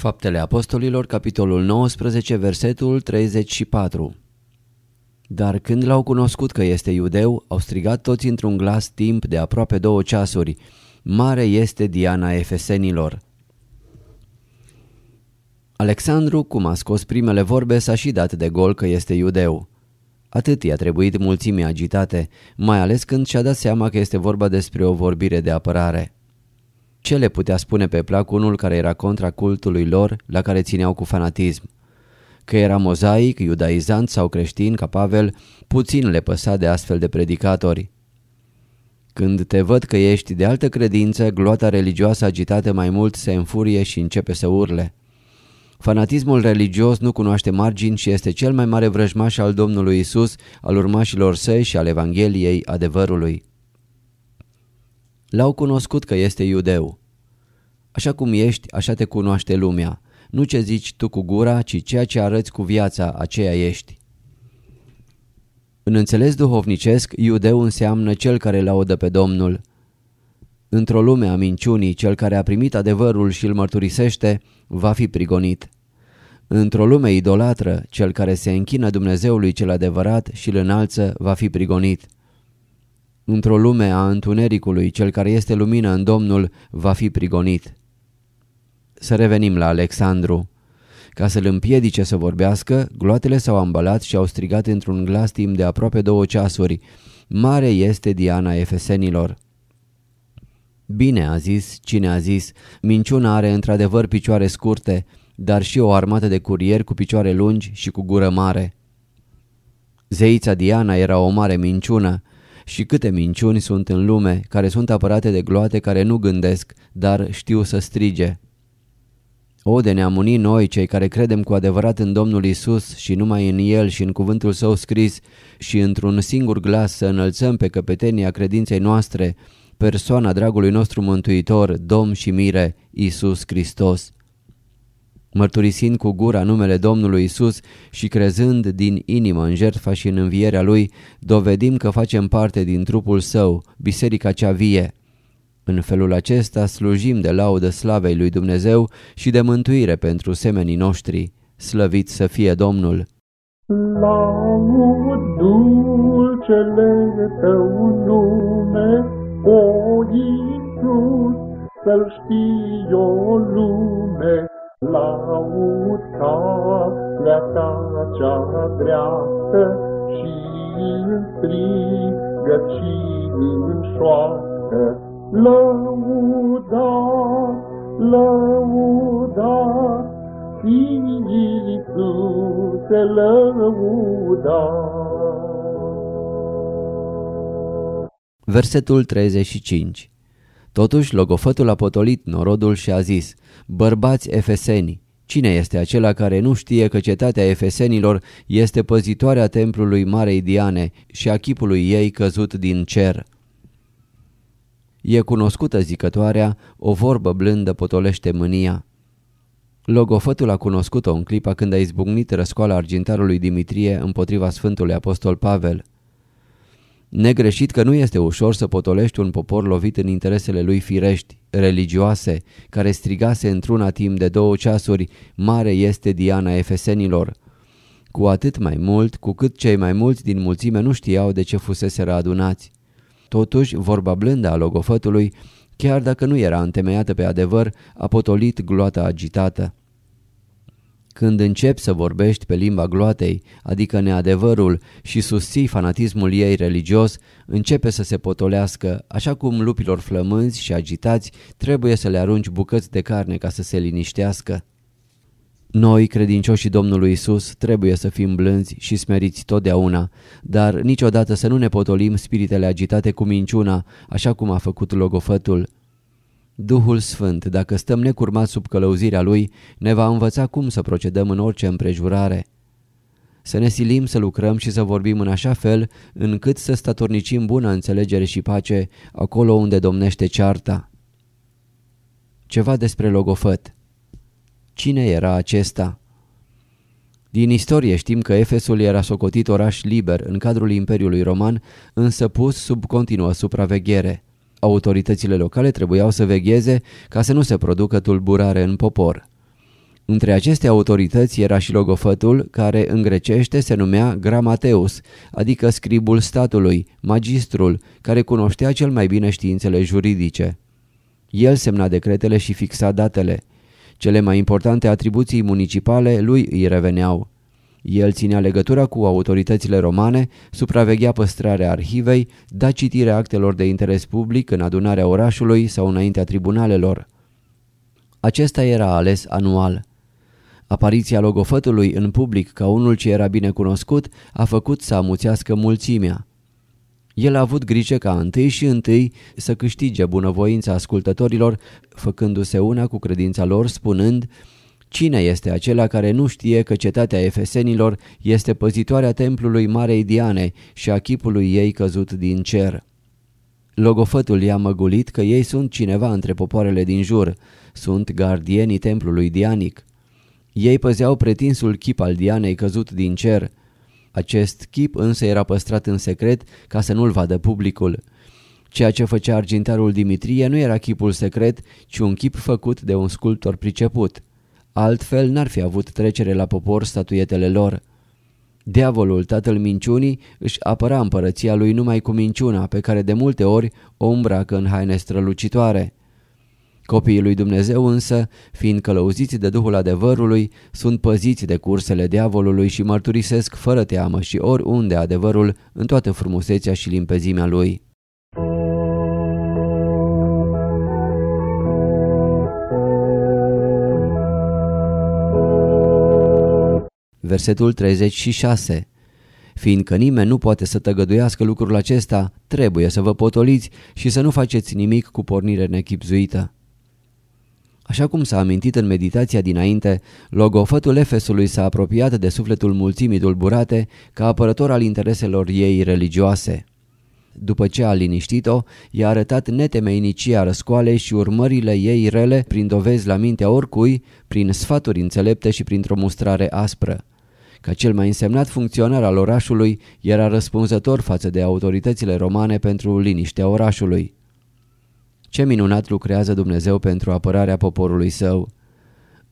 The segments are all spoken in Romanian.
Faptele Apostolilor, capitolul 19, versetul 34 Dar când l-au cunoscut că este iudeu, au strigat toți într-un glas timp de aproape două ceasuri, Mare este Diana Efesenilor. Alexandru, cum a scos primele vorbe, s-a și dat de gol că este iudeu. Atât i-a trebuit mulțimii agitate, mai ales când și-a dat seama că este vorba despre o vorbire de apărare. Ce le putea spune pe plac unul care era contra cultului lor, la care țineau cu fanatism? Că era mozaic, iudaizant sau creștin ca Pavel, puțin le păsa de astfel de predicatori. Când te văd că ești de altă credință, gloata religioasă agitată mai mult se înfurie și începe să urle. Fanatismul religios nu cunoaște margini și este cel mai mare vrăjmaș al Domnului Isus, al urmașilor săi și al Evangheliei adevărului. L-au cunoscut că este iudeu. Așa cum ești, așa te cunoaște lumea. Nu ce zici tu cu gura, ci ceea ce arăți cu viața, aceea ești. În înțeles duhovnicesc, iudeu înseamnă cel care laudă pe Domnul. Într-o lume a minciunii, cel care a primit adevărul și îl mărturisește, va fi prigonit. Într-o lume idolatră, cel care se închină Dumnezeului cel adevărat și îl înalță va fi prigonit. Într-o lume a întunericului, cel care este lumină în Domnul va fi prigonit. Să revenim la Alexandru. Ca să-l împiedice să vorbească, gloatele s-au ambalat și au strigat într-un glas timp de aproape două ceasuri. Mare este Diana Efesenilor. Bine a zis cine a zis, minciuna are într-adevăr picioare scurte, dar și o armată de curieri cu picioare lungi și cu gură mare. Zeița Diana era o mare minciună și câte minciuni sunt în lume care sunt apărate de gloate care nu gândesc, dar știu să strige. O, de ne noi, cei care credem cu adevărat în Domnul Isus și numai în El și în cuvântul Său scris și într-un singur glas să înălțăm pe căpetenia credinței noastre, persoana dragului nostru mântuitor, Domn și Mire, Isus Hristos. Mărturisind cu gura numele Domnului Isus și crezând din inimă în jertfa și în învierea Lui, dovedim că facem parte din trupul Său, Biserica cea vie. În felul acesta slujim de laudă slavei lui Dumnezeu și de mântuire pentru semenii noștri. Slăvit să fie Domnul! Laud dulcele tău nume, o, Iisus, să-L știi o lume, laud calea ta cea dreaptă și în strigă și în șoacă. Lăuda, lăuda, Iisuse, lăuda. Versetul 35 Totuși logofătul a potolit norodul și a zis, Bărbați efeseni, cine este acela care nu știe că cetatea efesenilor este păzitoarea templului Marei Diane și a chipului ei căzut din cer? E cunoscută zicătoarea, o vorbă blândă potolește mânia. Logofătul a cunoscut-o în clipa când a izbucnit răscoala argintarului Dimitrie împotriva Sfântului Apostol Pavel. Negreșit că nu este ușor să potolești un popor lovit în interesele lui firești, religioase, care strigase într-una timp de două ceasuri, mare este Diana Efesenilor. Cu atât mai mult, cu cât cei mai mulți din mulțime nu știau de ce fusese adunați. Totuși, vorba blândă a logofătului, chiar dacă nu era întemeiată pe adevăr, a potolit gloata agitată. Când începi să vorbești pe limba gloatei, adică neadevărul, și susții fanatismul ei religios, începe să se potolească, așa cum lupilor flămânzi și agitați trebuie să le arunci bucăți de carne ca să se liniștească. Noi, credincioșii Domnului Isus, trebuie să fim blânzi și smeriți totdeauna, dar niciodată să nu ne potolim spiritele agitate cu minciuna, așa cum a făcut logofătul. Duhul Sfânt, dacă stăm necurmat sub călăuzirea Lui, ne va învăța cum să procedăm în orice împrejurare. Să ne silim să lucrăm și să vorbim în așa fel încât să statornicim bună înțelegere și pace acolo unde domnește cearta. Ceva despre logofăt. Cine era acesta? Din istorie știm că Efesul era socotit oraș liber în cadrul Imperiului Roman, însă pus sub continuă supraveghere. Autoritățile locale trebuiau să vegheze ca să nu se producă tulburare în popor. Între aceste autorități era și logofătul, care în grecește se numea Gramateus, adică scribul statului, magistrul, care cunoștea cel mai bine științele juridice. El semna decretele și fixa datele. Cele mai importante atribuții municipale lui îi reveneau. El ținea legătura cu autoritățile romane, supraveghea păstrarea arhivei, da citire actelor de interes public în adunarea orașului sau înaintea tribunalelor. Acesta era ales anual. Apariția logofătului în public ca unul ce era bine cunoscut a făcut să amuțească mulțimea. El a avut grijă ca întâi și întâi să câștige bunăvoința ascultătorilor, făcându-se una cu credința lor, spunând Cine este acela care nu știe că cetatea efesenilor este păzitoarea templului Marei Diane și a chipului ei căzut din cer? Logofătul i-a măgulit că ei sunt cineva între popoarele din jur, sunt gardienii templului dianic. Ei păzeau pretinsul chip al Dianei căzut din cer, acest chip însă era păstrat în secret ca să nu-l vadă publicul. Ceea ce făcea argintarul Dimitrie nu era chipul secret, ci un chip făcut de un sculptor priceput. Altfel n-ar fi avut trecere la popor statuietele lor. Diavolul, tatăl minciunii, își apăra împărăția lui numai cu minciuna, pe care de multe ori o îmbracă în haine strălucitoare. Copiii lui Dumnezeu însă, fiind călăuziți de Duhul adevărului, sunt păziți de cursele diavolului și mărturisesc fără teamă și oriunde adevărul în toată frumusețea și limpezimea lui. Versetul 36 Fiindcă nimeni nu poate să tăgăduiască lucrul acesta, trebuie să vă potoliți și să nu faceți nimic cu pornire nechipzuită. Așa cum s-a amintit în meditația dinainte, logofătul Efesului s-a apropiat de sufletul mulțimii tulburate ca apărător al intereselor ei religioase. După ce a liniștit-o, i-a arătat netemeinicia răscoalei și urmările ei rele prin dovezi la mintea oricui, prin sfaturi înțelepte și printr-o mustrare aspră. Ca cel mai însemnat funcționar al orașului, era răspunzător față de autoritățile romane pentru liniștea orașului. Ce minunat lucrează Dumnezeu pentru apărarea poporului său!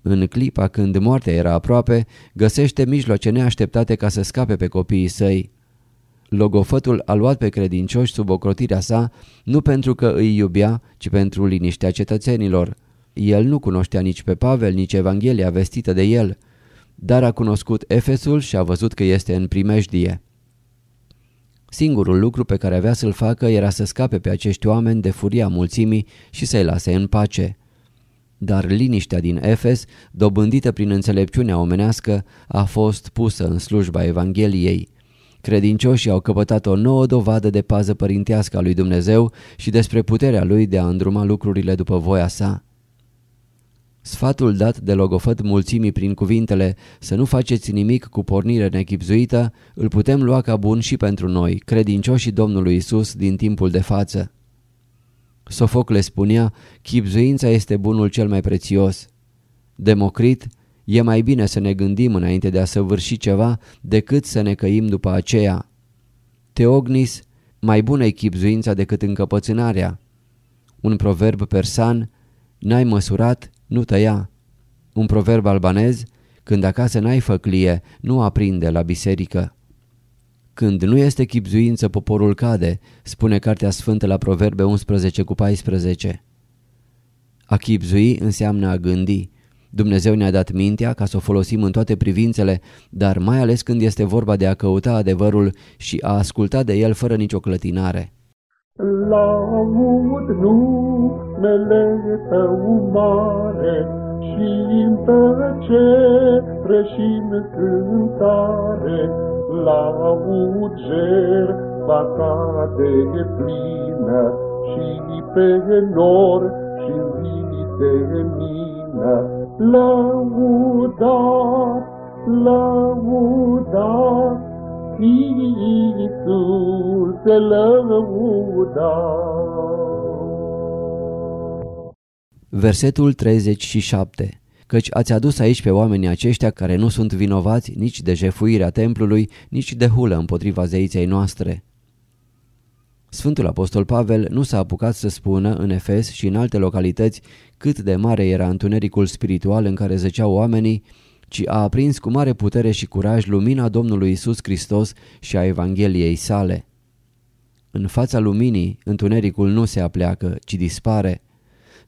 În clipa când moartea era aproape, găsește mijloace neașteptate ca să scape pe copiii săi. Logofătul a luat pe credincioși sub ocrotirea sa nu pentru că îi iubea, ci pentru liniștea cetățenilor. El nu cunoștea nici pe Pavel, nici Evanghelia vestită de el, dar a cunoscut Efesul și a văzut că este în primejdie. Singurul lucru pe care avea să-l facă era să scape pe acești oameni de furia mulțimii și să-i lase în pace. Dar liniștea din Efes, dobândită prin înțelepciunea omenească, a fost pusă în slujba Evangheliei. Credincioșii au căpătat o nouă dovadă de pază părintească a lui Dumnezeu și despre puterea lui de a îndruma lucrurile după voia sa. Sfatul dat de logofăt mulțimii prin cuvintele să nu faceți nimic cu pornire nechipzuită îl putem lua ca bun și pentru noi, credincioșii Domnului Isus din timpul de față. Sofocle spunea, chipzuința este bunul cel mai prețios. Democrit, e mai bine să ne gândim înainte de a săvârși ceva decât să ne căim după aceea. Teognis, mai bună e chipzuința decât încăpățânarea. Un proverb persan, n-ai măsurat, nu tăia. Un proverb albanez, când acasă n-ai făclie, nu aprinde la biserică. Când nu este chipzuință, poporul cade, spune Cartea Sfântă la Proverbe 11 cu 14. A chipzui înseamnă a gândi. Dumnezeu ne-a dat mintea ca să o folosim în toate privințele, dar mai ales când este vorba de a căuta adevărul și a asculta de el fără nicio clătinare. Laud numele tău mare și în tăcere și în cântare, laud jertfa ta de plină și pe nor și de mină. Lăudat, lăudat, Iisuse lăudat. Versetul 37 Căci ați adus aici pe oamenii aceștia care nu sunt vinovați nici de jefuirea templului, nici de hulă împotriva zeiței noastre. Sfântul Apostol Pavel nu s-a apucat să spună în Efes și în alte localități cât de mare era întunericul spiritual în care zăceau oamenii, ci a aprins cu mare putere și curaj lumina Domnului Isus Hristos și a Evangheliei sale. În fața luminii, întunericul nu se apleacă, ci dispare.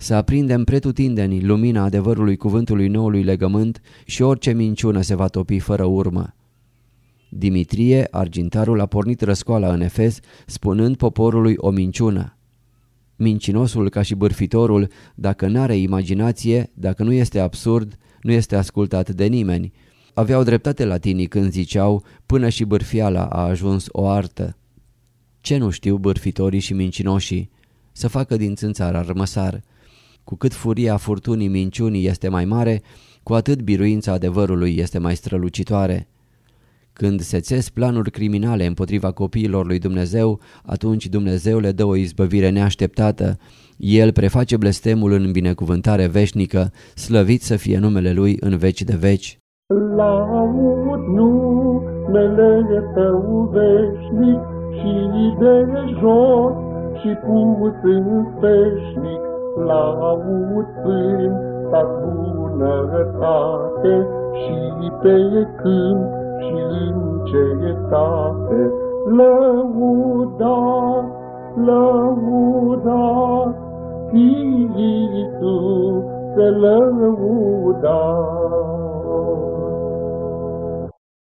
Să aprindem pretutindeni lumina adevărului cuvântului noului legământ și orice minciună se va topi fără urmă. Dimitrie, argintarul, a pornit răscoala în Efes, spunând poporului o minciună. Mincinosul ca și bârfitorul, dacă n-are imaginație, dacă nu este absurd, nu este ascultat de nimeni. Aveau dreptate latinii când ziceau, până și bârfiala a ajuns o artă. Ce nu știu bârfitorii și mincinoșii? Să facă din țânțar rămăsar. Cu cât furia furtunii minciunii este mai mare, cu atât biruința adevărului este mai strălucitoare. Când se țes planuri criminale împotriva copiilor lui Dumnezeu, atunci Dumnezeu le dă o izbăvire neașteptată. El preface blestemul în binecuvântare veșnică, slăvit să fie numele Lui în veci de veci. Laud numele Tău veșnic și de jos și pus în veșnic. Laud Sfânta bunătate și pe câmp și în cetate, lăudat, lăudat, Iisuse lăudat.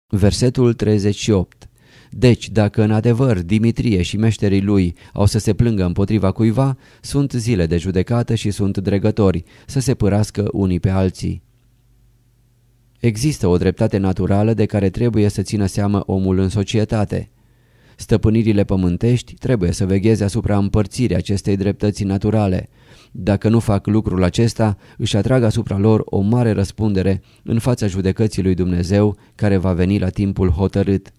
Versetul 38 deci, dacă în adevăr Dimitrie și meșterii lui au să se plângă împotriva cuiva, sunt zile de judecată și sunt dregători, să se părască unii pe alții. Există o dreptate naturală de care trebuie să țină seamă omul în societate. Stăpânirile pământești trebuie să vegheze asupra împărțirii acestei dreptăți naturale. Dacă nu fac lucrul acesta, își atrag asupra lor o mare răspundere în fața judecății lui Dumnezeu care va veni la timpul hotărât.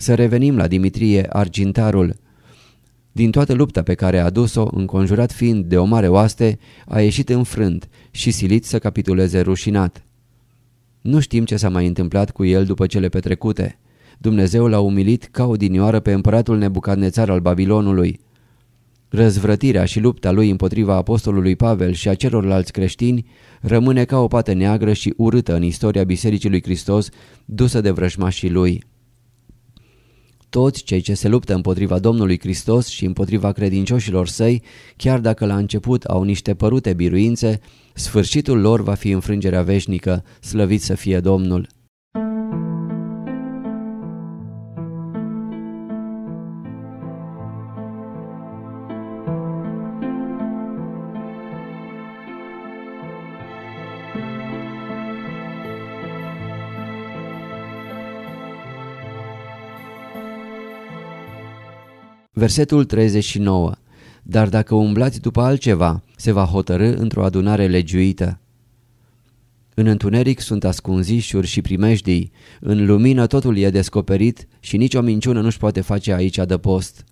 Să revenim la Dimitrie Argintarul. Din toată lupta pe care a adus-o, înconjurat fiind de o mare oaste, a ieșit înfrânt și silit să capituleze rușinat. Nu știm ce s-a mai întâmplat cu el după cele petrecute. Dumnezeu l-a umilit ca o dinioară pe împăratul Nebucadnețar al Babilonului. Răzvrătirea și lupta lui împotriva apostolului Pavel și a celorlalți creștini rămâne ca o pată neagră și urâtă în istoria Bisericii lui Hristos dusă de vrăjmașii lui. Toți cei ce se luptă împotriva Domnului Hristos și împotriva credincioșilor săi, chiar dacă la început au niște părute biruințe, sfârșitul lor va fi înfrângerea veșnică, slăvit să fie Domnul. Versetul 39 Dar dacă umblați după altceva, se va hotărâ într-o adunare legiuită. În întuneric sunt ascunzișuri și primejdii, în lumină totul e descoperit și nicio minciună nu-și poate face aici adăpost.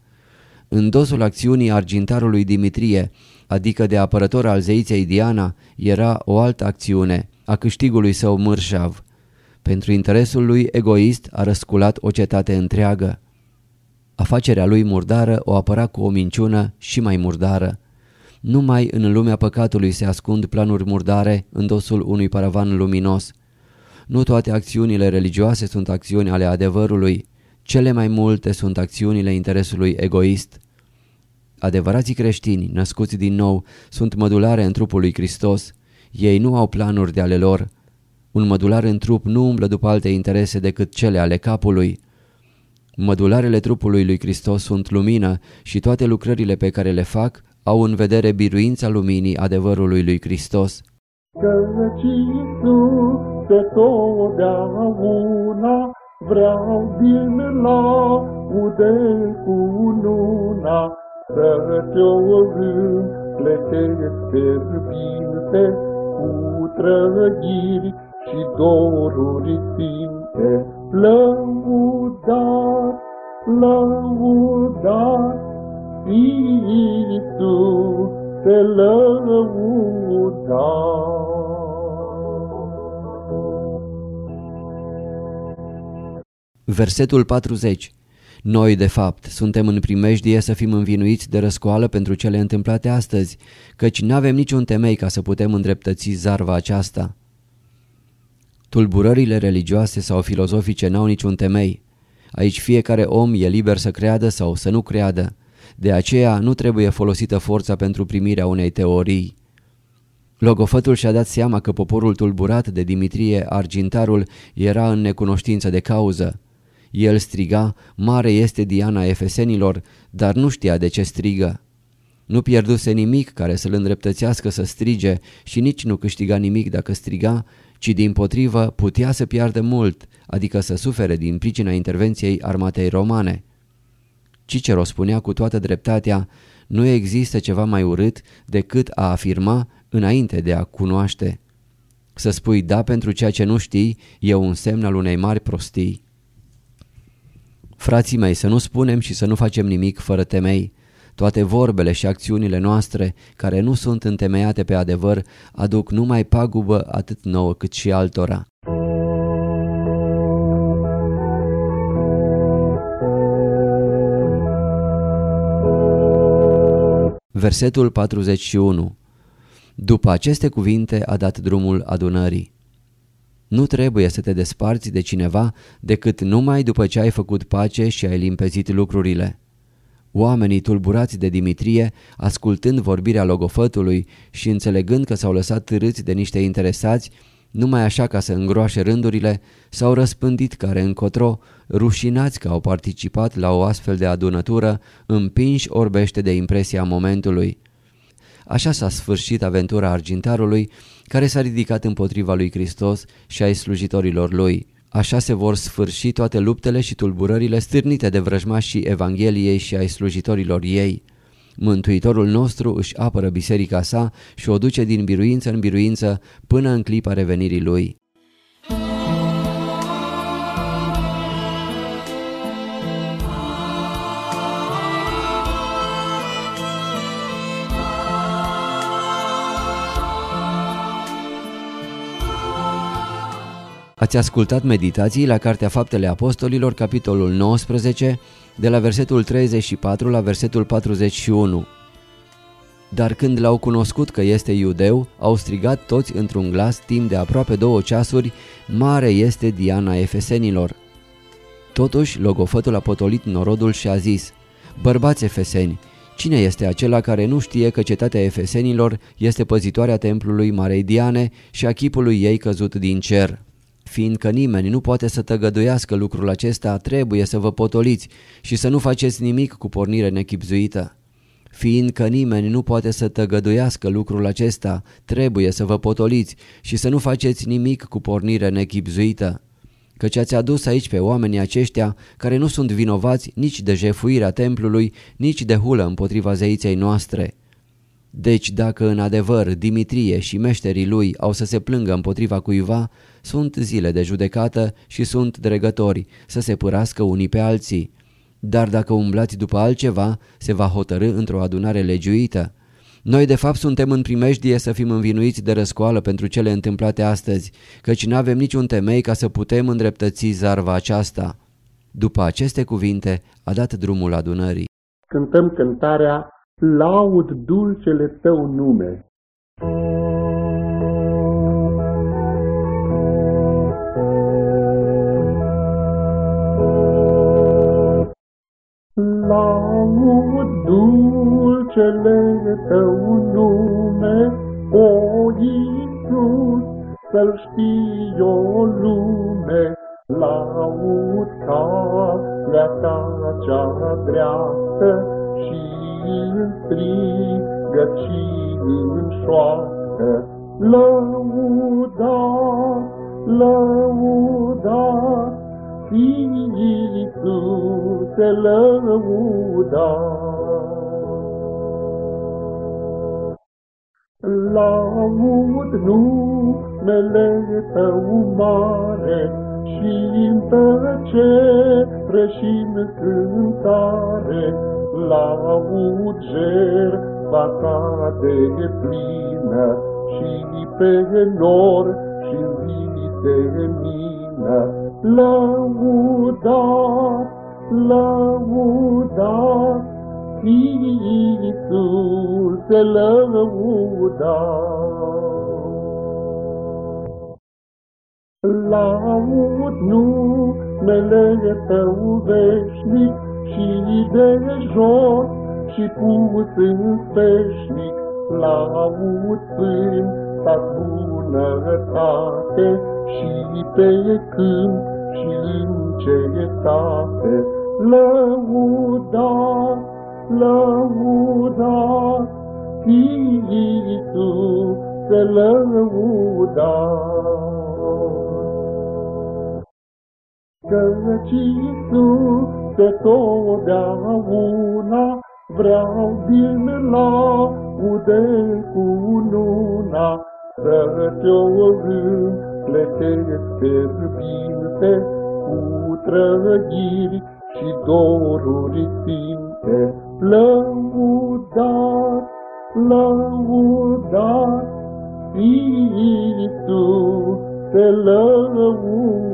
În dosul acțiunii argintarului Dimitrie, adică de apărător al zeiței Diana, era o altă acțiune, a câștigului său mărșav. Pentru interesul lui egoist a răsculat o cetate întreagă. Afacerea lui murdară o apăra cu o minciună și mai murdară. Numai în lumea păcatului se ascund planuri murdare în dosul unui paravan luminos. Nu toate acțiunile religioase sunt acțiuni ale adevărului, cele mai multe sunt acțiunile interesului egoist. Adevărații creștini, născuți din nou, sunt mădulare în trupul lui Hristos. Ei nu au planuri de ale lor. Un mădular în trup nu umblă după alte interese decât cele ale capului. Mădularele trupului lui Hristos sunt lumină și toate lucrările pe care le fac au în vedere biruința luminii adevărului lui Hristos. Căci Iisuse totdeauna vreau din laude cu luna să te-o împletesc fierbinte cu trăgiri și doruri sfinte. Lăudat, lăudat, Iisus, te Versetul 40 Noi, de fapt, suntem în primejdie să fim învinuiți de răscoală pentru cele întâmplate astăzi, căci n-avem niciun temei ca să putem îndreptăți zarva aceasta. Tulburările religioase sau filozofice n-au niciun temei. Aici fiecare om e liber să creadă sau să nu creadă. De aceea nu trebuie folosită forța pentru primirea unei teorii. Logofătul și-a dat seama că poporul tulburat de Dimitrie Argintarul era în necunoștință de cauză. El striga, mare este Diana Efesenilor, dar nu știa de ce strigă. Nu pierduse nimic care să-l îndreptățească să strige și nici nu câștiga nimic dacă striga, ci din potrivă putea să piardă mult, adică să sufere din pricina intervenției armatei romane. Cicero spunea cu toată dreptatea, nu există ceva mai urât decât a afirma înainte de a cunoaște. Să spui da pentru ceea ce nu știi e un semn al unei mari prostii. Frații mei, să nu spunem și să nu facem nimic fără temei. Toate vorbele și acțiunile noastre, care nu sunt întemeiate pe adevăr, aduc numai pagubă atât nouă cât și altora. Versetul 41 După aceste cuvinte a dat drumul adunării. Nu trebuie să te desparți de cineva decât numai după ce ai făcut pace și ai limpezit lucrurile. Oamenii tulburați de Dimitrie, ascultând vorbirea logofătului și înțelegând că s-au lăsat târâți de niște interesați, numai așa ca să îngroașe rândurile, s-au răspândit care încotro, rușinați că au participat la o astfel de adunătură, împinși orbește de impresia momentului. Așa s-a sfârșit aventura argintarului, care s-a ridicat împotriva lui Hristos și ai slujitorilor lui. Așa se vor sfârși toate luptele și tulburările stârnite de vrăjmașii Evangheliei și ai slujitorilor ei. Mântuitorul nostru își apără biserica sa și o duce din biruință în biruință până în clipa revenirii lui. Ați ascultat meditații la Cartea Faptele Apostolilor, capitolul 19, de la versetul 34 la versetul 41. Dar când l-au cunoscut că este iudeu, au strigat toți într-un glas timp de aproape două ceasuri, Mare este Diana Efesenilor. Totuși, logofătul a potolit norodul și a zis, Bărbați efeseni, cine este acela care nu știe că cetatea efesenilor este păzitoarea templului Marei Diane și a chipului ei căzut din cer? Fiindcă nimeni nu poate să tăgăduiască lucrul acesta, trebuie să vă potoliți și să nu faceți nimic cu pornire nechipzuită. Fiindcă nimeni nu poate să tăgăduiască lucrul acesta, trebuie să vă potoliți și să nu faceți nimic cu pornire nechipzuită. Căci ați adus aici pe oamenii aceștia care nu sunt vinovați nici de jefuirea templului, nici de hulă împotriva zeiței noastre. Deci dacă în adevăr Dimitrie și meșterii lui au să se plângă împotriva cuiva, sunt zile de judecată și sunt dregători să se părască unii pe alții. Dar dacă umblați după altceva, se va hotărâ într-o adunare legiuită. Noi de fapt suntem în primejdie să fim învinuiți de răscoală pentru cele întâmplate astăzi, căci nu avem niciun temei ca să putem îndreptăți zarva aceasta. După aceste cuvinte a dat drumul adunării. Cântăm cântarea Laud dulcele tău nume. Laud dulcele tău nume, o Iisus. Iisus, să-L știi o lume, laud calea ta cea dreaptă și în strigă și în șoacă. Lăudat, lăudat, Iisuse, lăudat. Laud numele Tău mare și în tăcere și în cântare, laud jertfa Ta de plină și pe nor și de mină. Lăudat, lăudat, Iisus te lăuda. Laud numele Tău veșnic și de jos și pus în veșnic. Laud Sfânta bunătate și pe câmp și în cetate. Lăudat lăuda, Iisus se lăuda. Căci Iisus te totdeauna vreau din laude cu luna, să te-o împletesc fierbinte cu trăgiri și doruri sfinte. Lăudat, lăudat, Iisus, te lăudat.